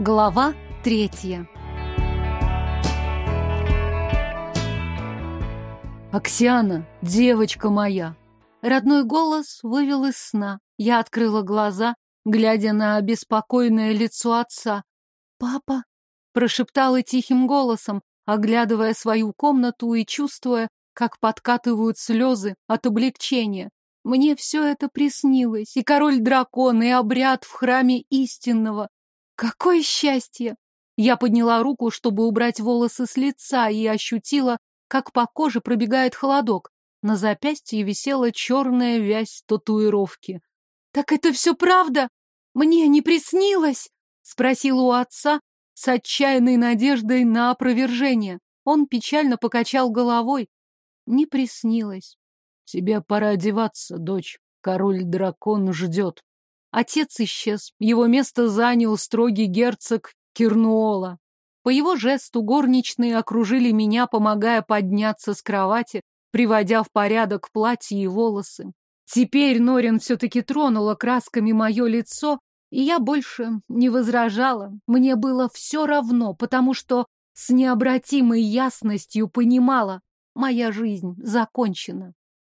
Глава третья. «Аксиана, девочка моя!» Родной голос вывел из сна. Я открыла глаза, глядя на обеспокоенное лицо отца. «Папа!» — прошептала тихим голосом, оглядывая свою комнату и чувствуя, как подкатывают слезы от облегчения. Мне все это приснилось, и король-дракон, и обряд в храме истинного, Какое счастье! Я подняла руку, чтобы убрать волосы с лица, и ощутила, как по коже пробегает холодок. На запястье висела черная вязь татуировки. «Так это все правда? Мне не приснилось?» — спросила у отца с отчаянной надеждой на опровержение. Он печально покачал головой. Не приснилось. «Тебе пора одеваться, дочь. Король-дракон ждет». Отец исчез. Его место занял строгий герцог Кирнуола. По его жесту горничные окружили меня, помогая подняться с кровати, приводя в порядок платье и волосы. Теперь Норин все-таки тронула красками мое лицо, и я больше не возражала. Мне было все равно, потому что с необратимой ясностью понимала, моя жизнь закончена.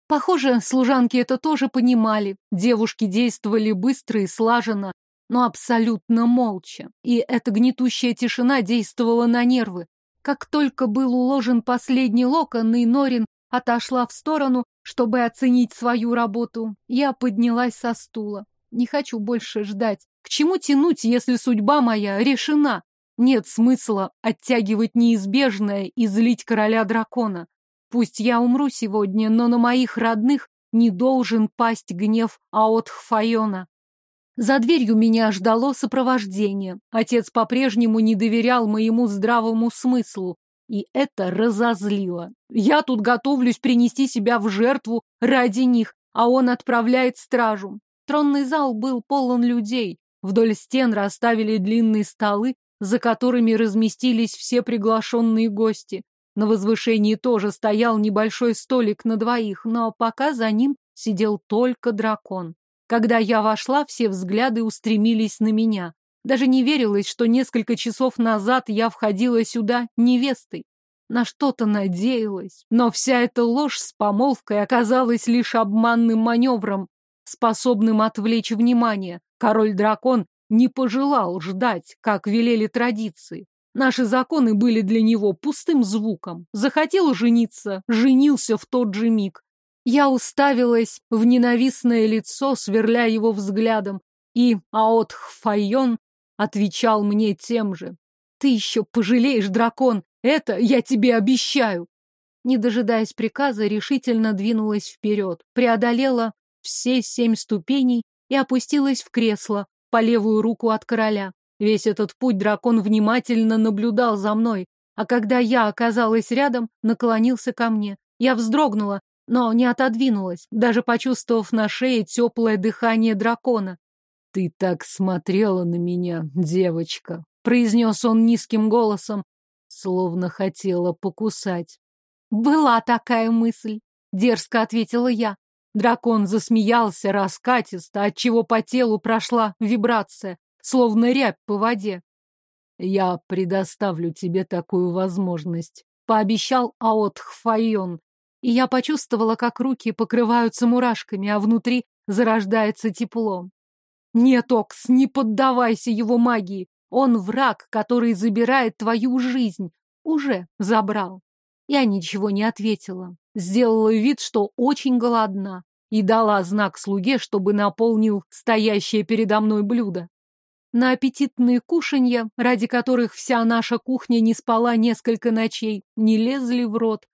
Похоже, служанки это тоже понимали. Девушки действовали быстро и слаженно, но абсолютно молча. И эта гнетущая тишина действовала на нервы. Как только был уложен последний локон, и Норин отошла в сторону, чтобы оценить свою работу, я поднялась со стула. Не хочу больше ждать. К чему тянуть, если судьба моя решена? Нет смысла оттягивать неизбежное и злить короля дракона. Пусть я умру сегодня, но на моих родных не должен пасть гнев Аотхфайона. За дверью меня ждало сопровождение. Отец по-прежнему не доверял моему здравому смыслу, и это разозлило. Я тут готовлюсь принести себя в жертву ради них, а он отправляет стражу. Тронный зал был полон людей. Вдоль стен расставили длинные столы, за которыми разместились все приглашенные гости. На возвышении тоже стоял небольшой столик на двоих, но пока за ним сидел только дракон. Когда я вошла, все взгляды устремились на меня. Даже не верилось, что несколько часов назад я входила сюда невестой. На что-то надеялась, но вся эта ложь с помолвкой оказалась лишь обманным маневром, способным отвлечь внимание. Король-дракон не пожелал ждать, как велели традиции. Наши законы были для него пустым звуком. Захотел жениться, женился в тот же миг. Я уставилась в ненавистное лицо, сверляя его взглядом, и Аот Хфайон отвечал мне тем же. «Ты еще пожалеешь, дракон! Это я тебе обещаю!» Не дожидаясь приказа, решительно двинулась вперед, преодолела все семь ступеней и опустилась в кресло по левую руку от короля. Весь этот путь дракон внимательно наблюдал за мной, а когда я оказалась рядом, наклонился ко мне. Я вздрогнула, но не отодвинулась, даже почувствовав на шее теплое дыхание дракона. «Ты так смотрела на меня, девочка», — произнес он низким голосом, словно хотела покусать. «Была такая мысль», — дерзко ответила я. Дракон засмеялся раскатисто, отчего по телу прошла вибрация словно рябь по воде. «Я предоставлю тебе такую возможность», — пообещал Аот Хфайон. И я почувствовала, как руки покрываются мурашками, а внутри зарождается тепло. «Нет, Окс, не поддавайся его магии. Он враг, который забирает твою жизнь. Уже забрал». Я ничего не ответила. Сделала вид, что очень голодна, и дала знак слуге, чтобы наполнил стоящее передо мной блюдо на аппетитные кушанья, ради которых вся наша кухня не спала несколько ночей, не лезли в рот.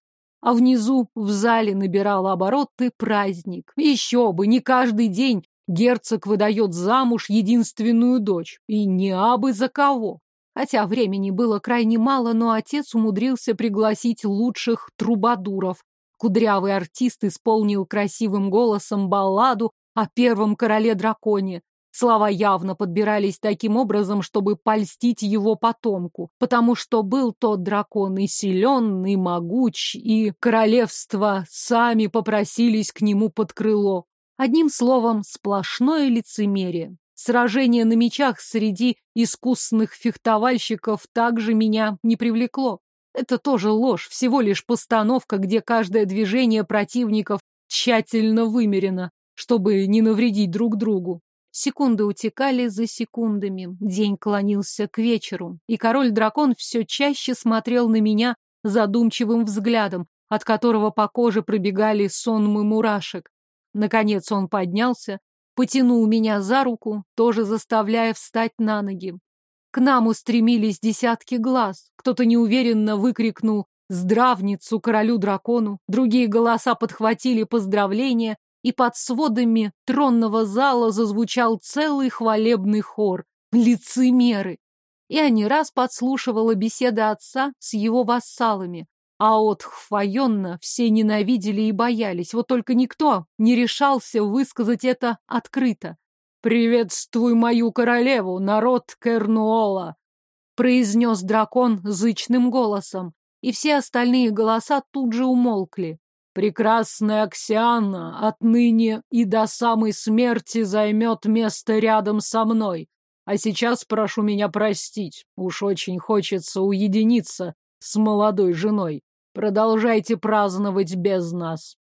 А внизу в зале набирал обороты праздник. Еще бы, не каждый день герцог выдает замуж единственную дочь. И не абы за кого. Хотя времени было крайне мало, но отец умудрился пригласить лучших трубадуров. Кудрявый артист исполнил красивым голосом балладу о первом короле-драконе. Слова явно подбирались таким образом, чтобы польстить его потомку, потому что был тот дракон и силен, и могуч, и королевства сами попросились к нему под крыло. Одним словом, сплошное лицемерие. Сражение на мечах среди искусных фехтовальщиков также меня не привлекло. Это тоже ложь, всего лишь постановка, где каждое движение противников тщательно вымерено, чтобы не навредить друг другу. Секунды утекали за секундами, день клонился к вечеру, и король-дракон все чаще смотрел на меня задумчивым взглядом, от которого по коже пробегали сонмы мурашек. Наконец он поднялся, потянул меня за руку, тоже заставляя встать на ноги. К нам устремились десятки глаз. Кто-то неуверенно выкрикнул «Здравницу королю-дракону», другие голоса подхватили поздравления, и под сводами тронного зала зазвучал целый хвалебный хор «Лицемеры!». Я не раз подслушивала беседы отца с его вассалами, а от Хфайонна все ненавидели и боялись, вот только никто не решался высказать это открыто. «Приветствуй мою королеву, народ Кернуола!» произнес дракон зычным голосом, и все остальные голоса тут же умолкли. Прекрасная Аксиана отныне и до самой смерти займет место рядом со мной. А сейчас прошу меня простить. Уж очень хочется уединиться с молодой женой. Продолжайте праздновать без нас.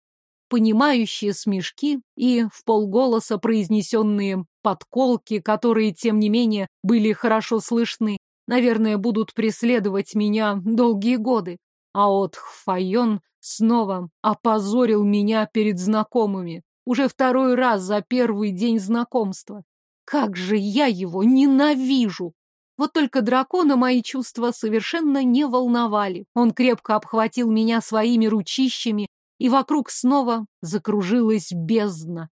Понимающие смешки и в полголоса произнесенные подколки, которые, тем не менее, были хорошо слышны, наверное, будут преследовать меня долгие годы. А от Хфайон снова опозорил меня перед знакомыми. Уже второй раз за первый день знакомства. Как же я его ненавижу! Вот только дракона мои чувства совершенно не волновали. Он крепко обхватил меня своими ручищами, и вокруг снова закружилась бездна.